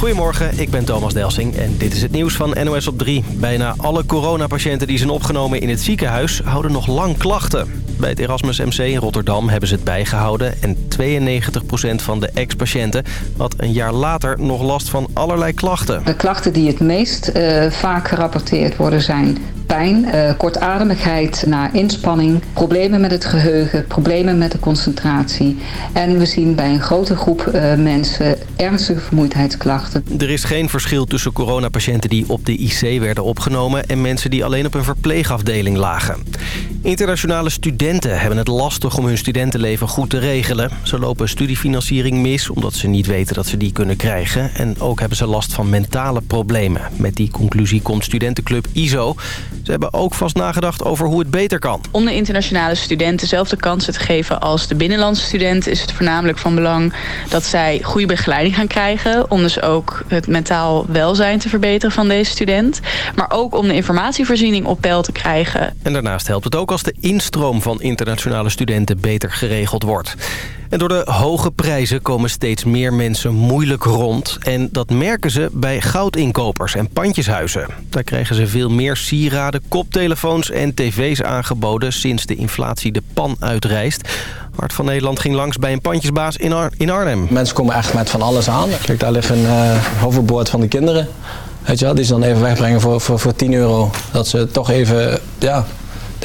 Goedemorgen, ik ben Thomas Delsing en dit is het nieuws van NOS op 3. Bijna alle coronapatiënten die zijn opgenomen in het ziekenhuis houden nog lang klachten. Bij het Erasmus MC in Rotterdam hebben ze het bijgehouden... en 92% van de ex-patiënten had een jaar later nog last van allerlei klachten. De klachten die het meest uh, vaak gerapporteerd worden zijn pijn, uh, kortademigheid na inspanning, problemen met het geheugen, problemen met de concentratie. En we zien bij een grote groep uh, mensen ernstige vermoeidheidsklachten. Er is geen verschil tussen coronapatiënten die op de IC werden opgenomen... en mensen die alleen op een verpleegafdeling lagen. Internationale studenten hebben het lastig om hun studentenleven goed te regelen. Ze lopen studiefinanciering mis omdat ze niet weten dat ze die kunnen krijgen. En ook hebben ze last van mentale problemen. Met die conclusie komt studentenclub ISO. Ze hebben ook vast nagedacht over hoe het beter kan. Om de internationale studenten dezelfde kansen te geven als de binnenlandse studenten... is het voornamelijk van belang dat zij goede begeleiding gaan krijgen... om dus ook het mentaal welzijn te verbeteren van deze student. Maar ook om de informatievoorziening op peil te krijgen. En daarnaast helpt het ook als de instroom van internationale studenten beter geregeld wordt. En door de hoge prijzen komen steeds meer mensen moeilijk rond. En dat merken ze bij goutinkopers en pandjeshuizen. Daar krijgen ze veel meer sieraden, koptelefoons en tv's aangeboden... sinds de inflatie de pan uitreist. Hart van Nederland ging langs bij een pandjesbaas in, in Arnhem. Mensen komen echt met van alles aan. Kijk, daar ligt een uh, hoverboard van de kinderen. Weet je wel, die ze dan even wegbrengen voor, voor, voor 10 euro. Dat ze toch even, ja,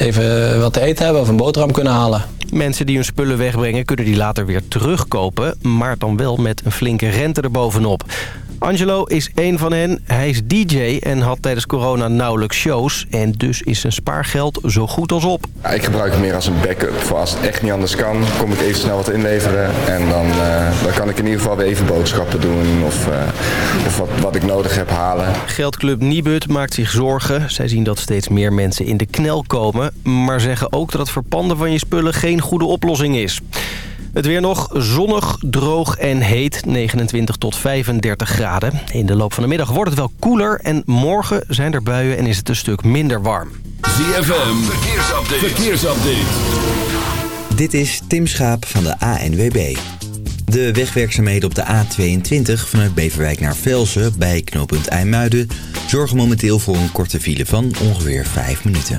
even wat te eten hebben of een boterham kunnen halen. Mensen die hun spullen wegbrengen kunnen die later weer terugkopen... maar dan wel met een flinke rente erbovenop. Angelo is één van hen. Hij is DJ en had tijdens corona nauwelijks shows. En dus is zijn spaargeld zo goed als op. Ja, ik gebruik het meer als een backup. Voor als het echt niet anders kan, kom ik even snel wat inleveren. En dan, uh, dan kan ik in ieder geval weer even boodschappen doen. Of, uh, of wat, wat ik nodig heb halen. Geldclub Nibud maakt zich zorgen. Zij zien dat steeds meer mensen in de knel komen. Maar zeggen ook dat het verpanden van je spullen geen goede oplossing is. Het weer nog zonnig, droog en heet. 29 tot 35 graden. In de loop van de middag wordt het wel koeler. En morgen zijn er buien en is het een stuk minder warm. ZFM, verkeersupdate. verkeersupdate. Dit is Tim Schaap van de ANWB. De wegwerkzaamheden op de A22 vanuit Beverwijk naar Velsen bij knooppunt IJmuiden... zorgen momenteel voor een korte file van ongeveer 5 minuten.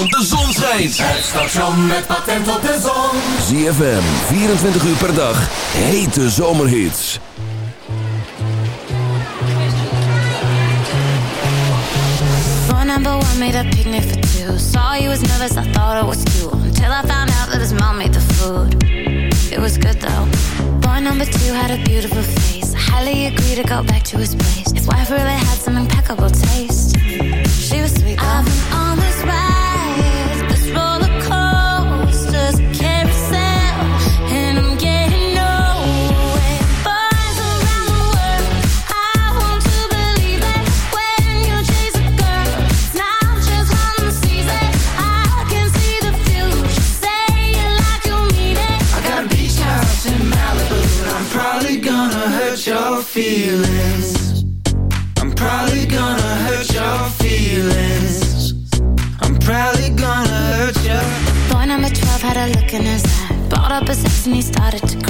want de zon schijnt. Het station met patent op de zon. ZFM, 24 uur per dag, hete zomerhits. Door number one made a picnic for two. Saw you was nervous, I thought it was cool. Until I found out that his mom made the food. It was good though. Boy number two had a beautiful face. Highly agree to go back to his place. His wife really had some impeccable taste. She was sweet. I've been and he started to cry.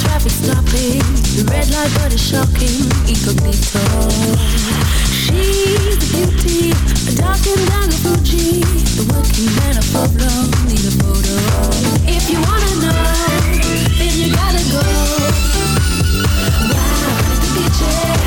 Traffic stopping. The red light, but it's shocking. Incognito. She's a beauty, a dark and down Fuji. The working man of Pablo need a photo. If you wanna know, then you gotta go. Wow, the beach,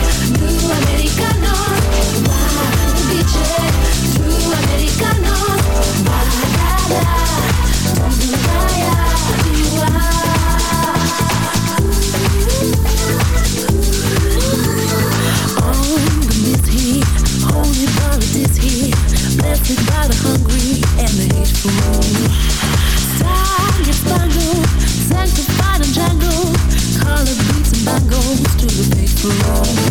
tempted by the hungry and the hateful. Time gets sanctified and color beats and bangles to the faithful.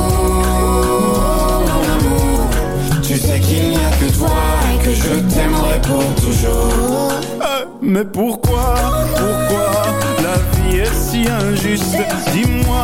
Que je t'aimerai pour toujours. Mais pourquoi, pourquoi la vie est si injuste? Dis-moi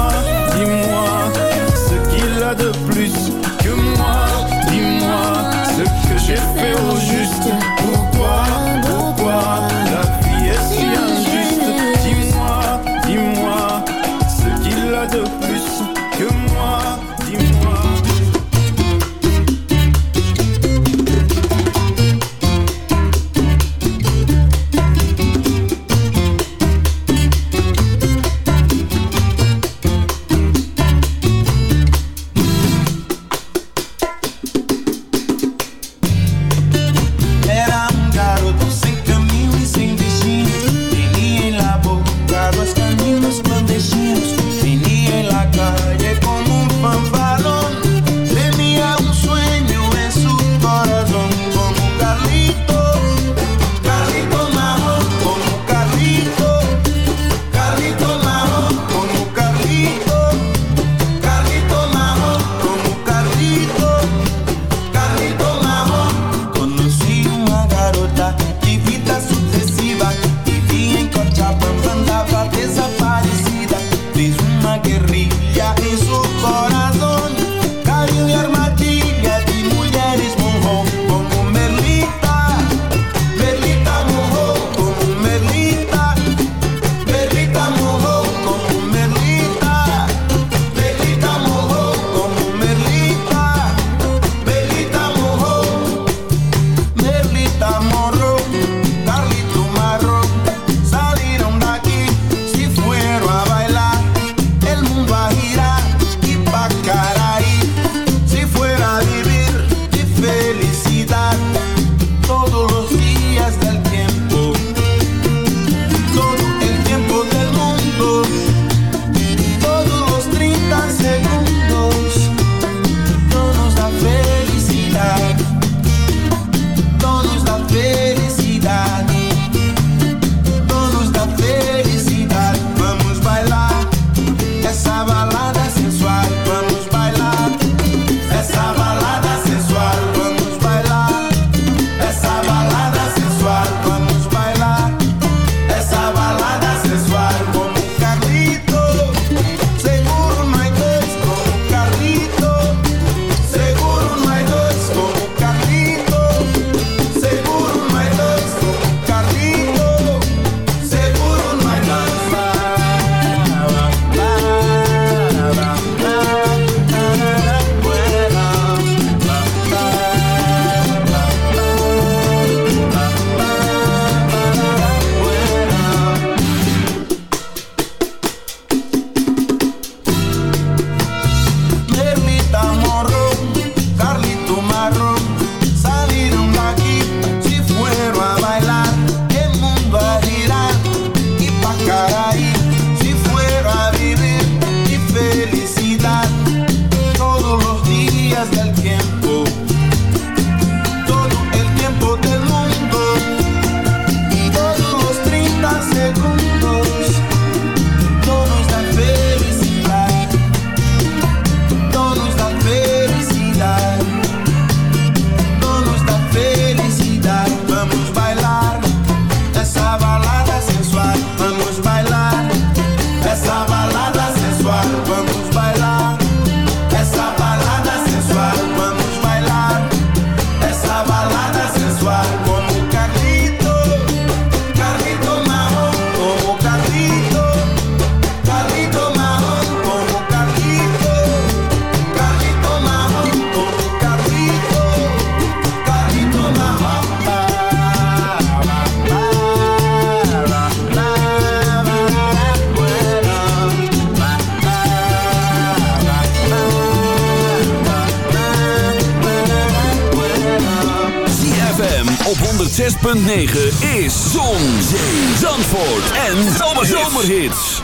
9 is Zon, Zee, Zandvoort en Zomerhits.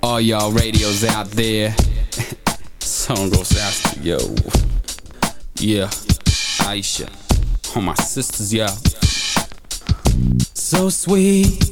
All y'all radios out there. Song goes out yo. Yeah, Aisha. All my sisters, yeah. So sweet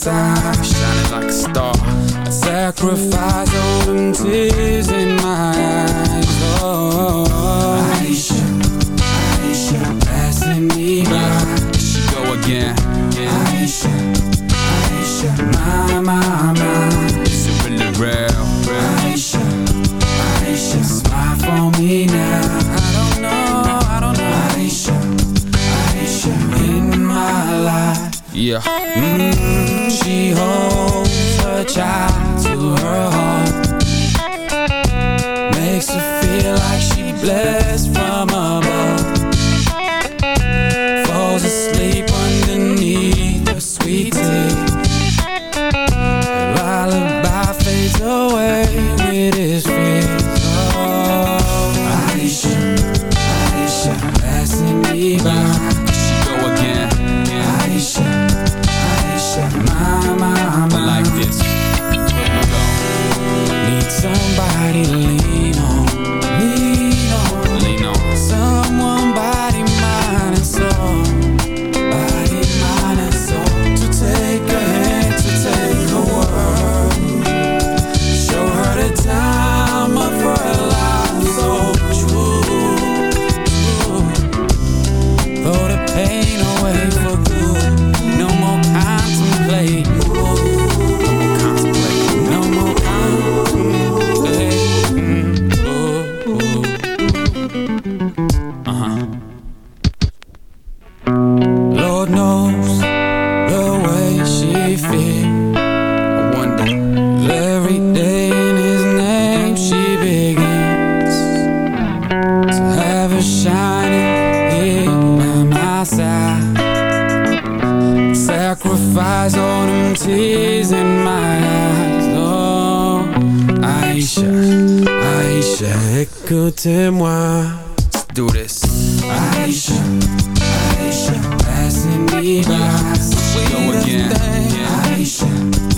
time Shining like a star. I sacrifice all them tears in my eyes. Oh, oh, Aisha, Aisha Passing me. By Here she go again. Aisha, Aisha, écoutez-moi. Do this. Aisha, Aisha, passing me by. Go again. Aisha.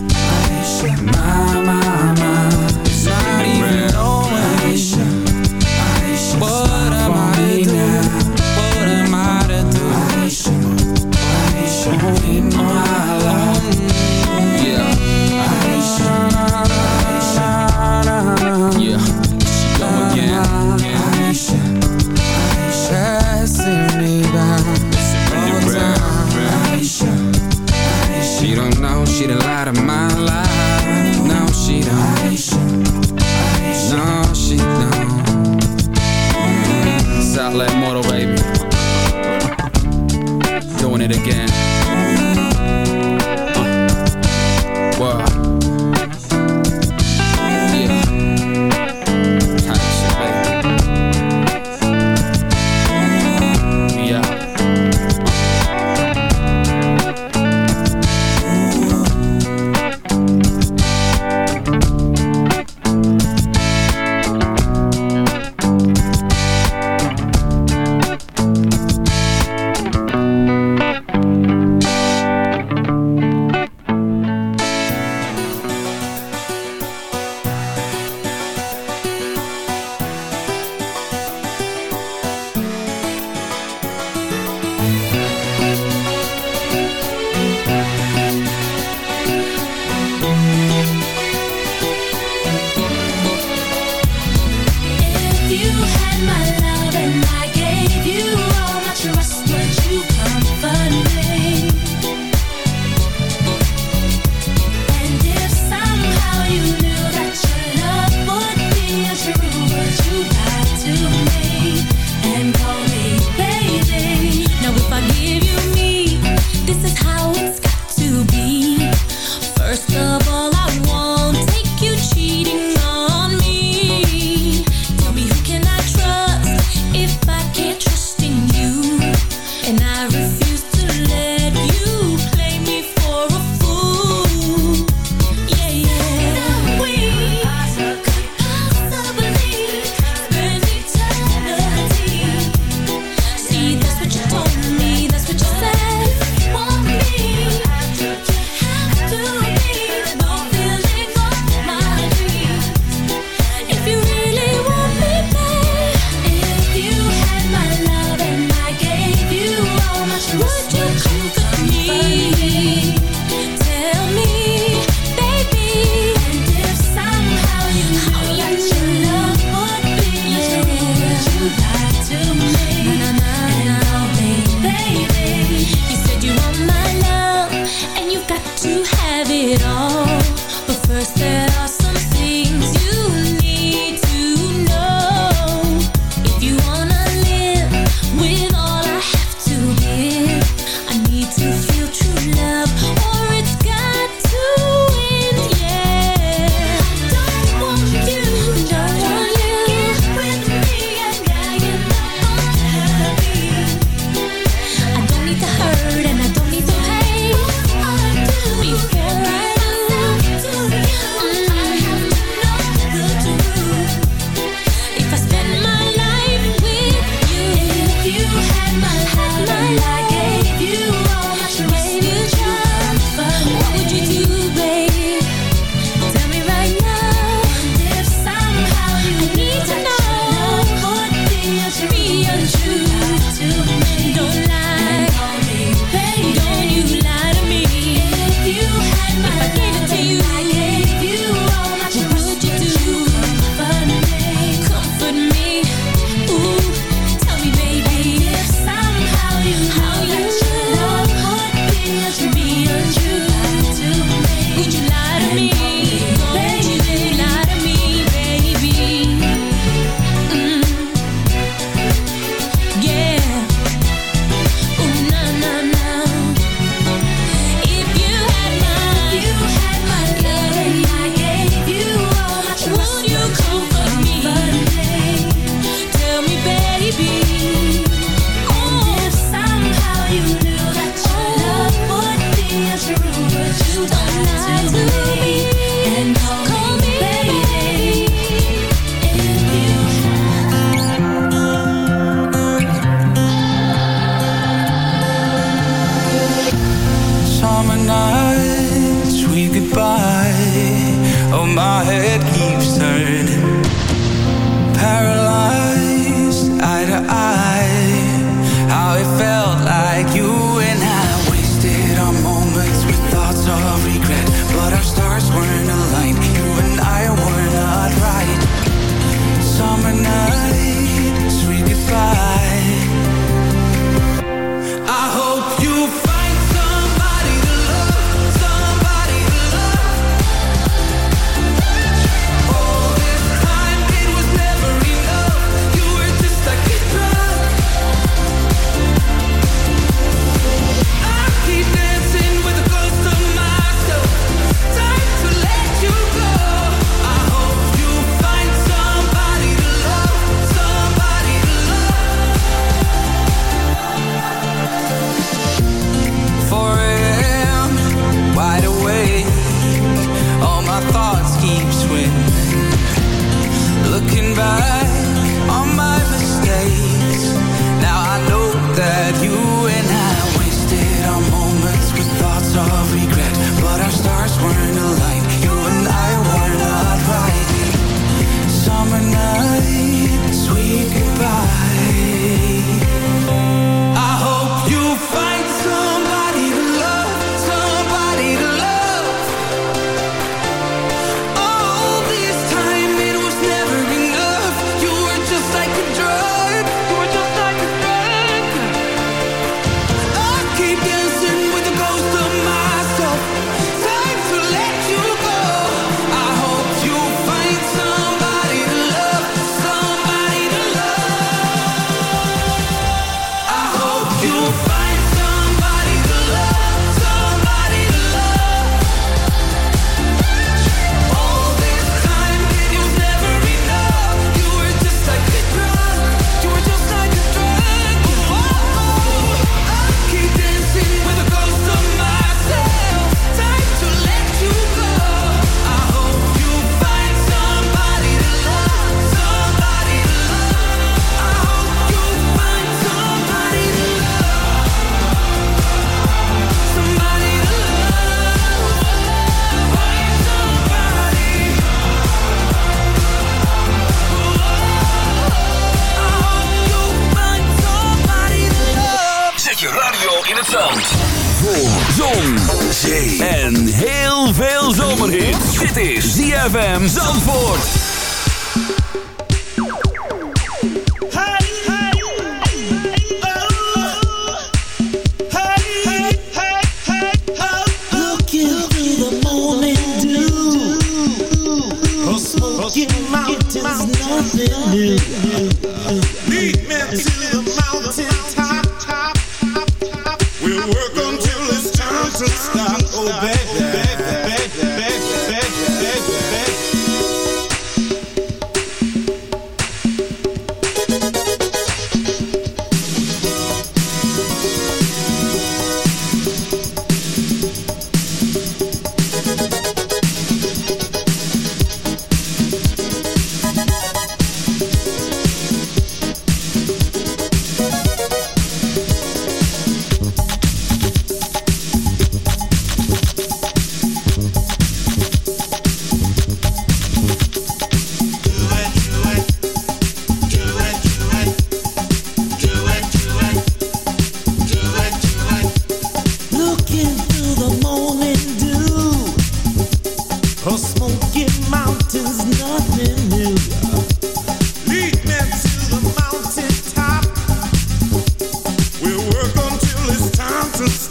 license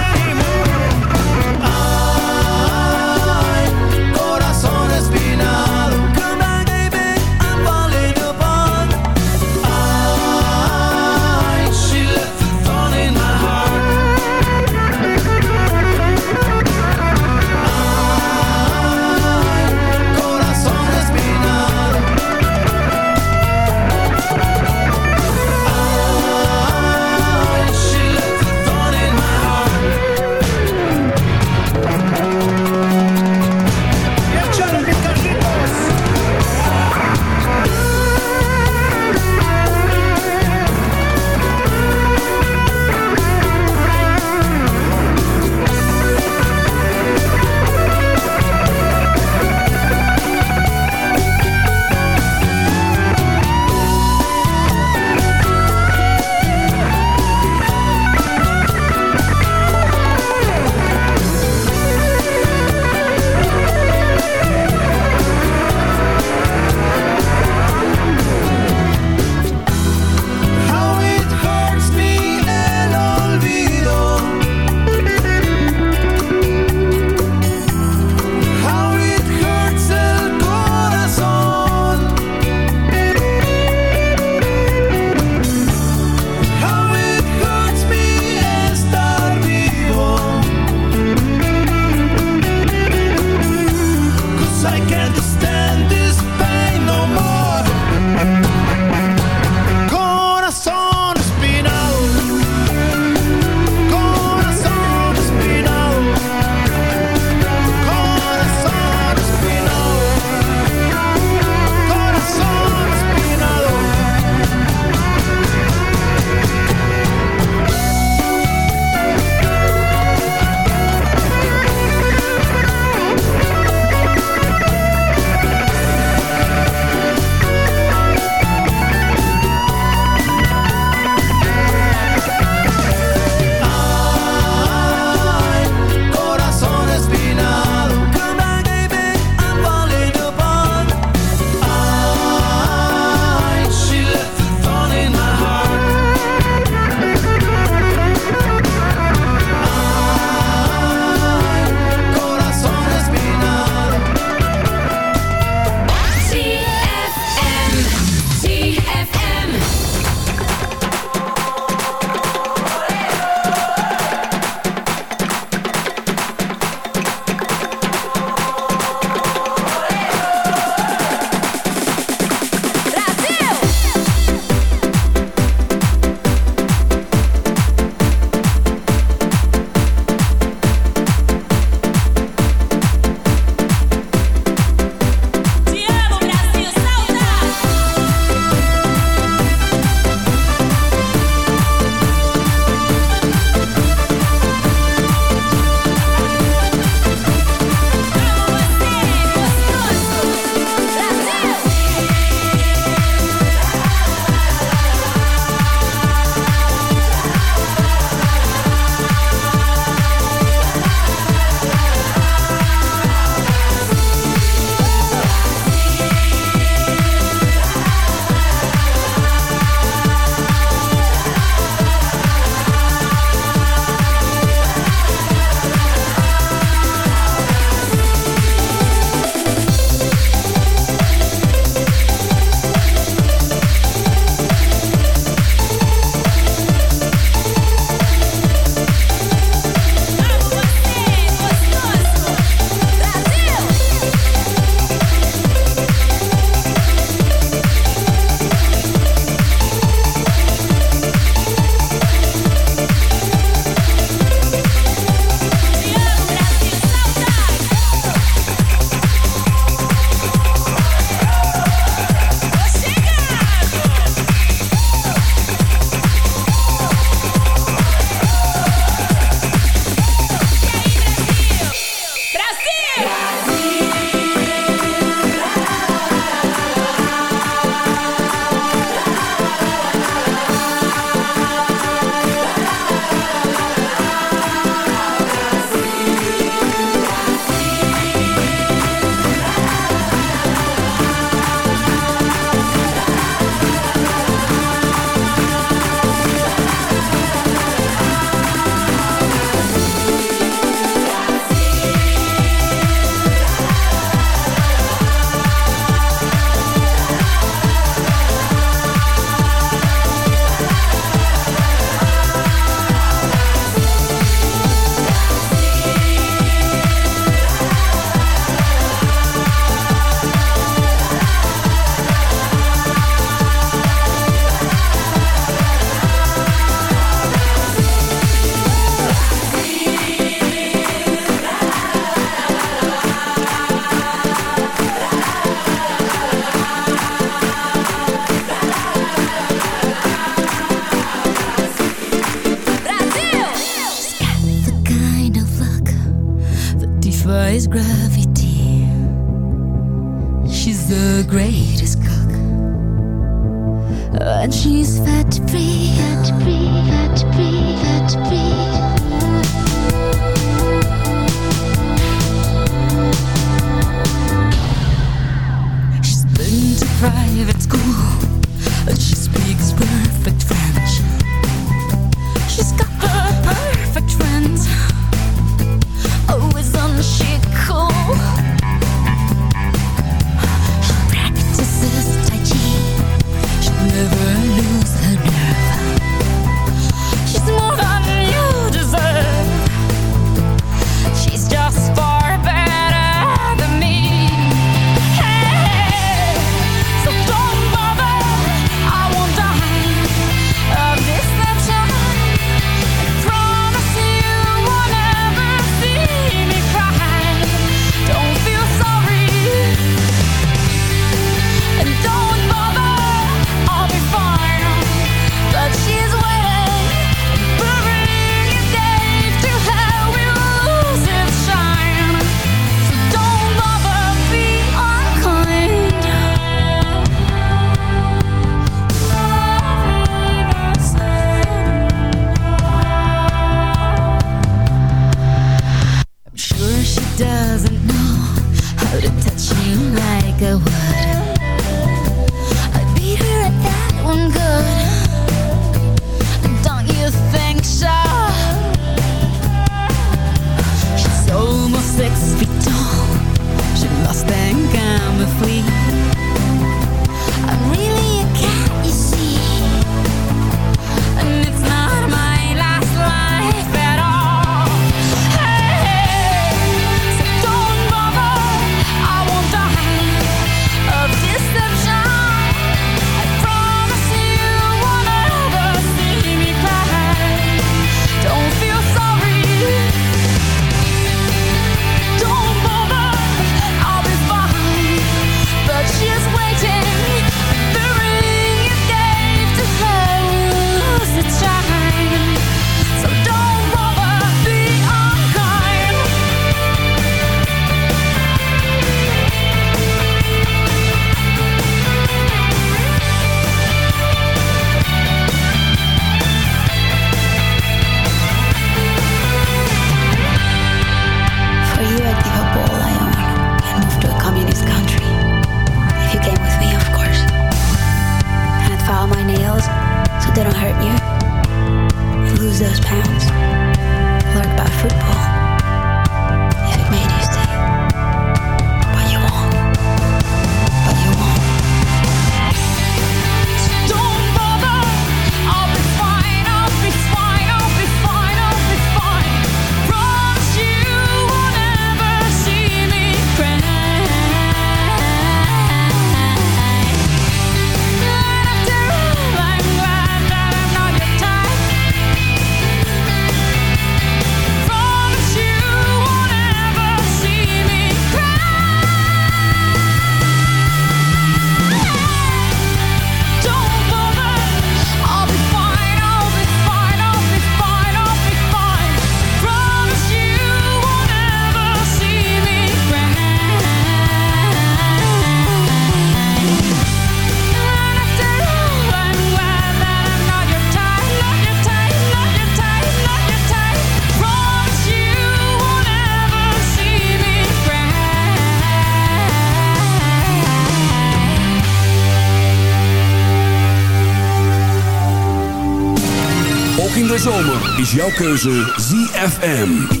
jouw keuze ZFM.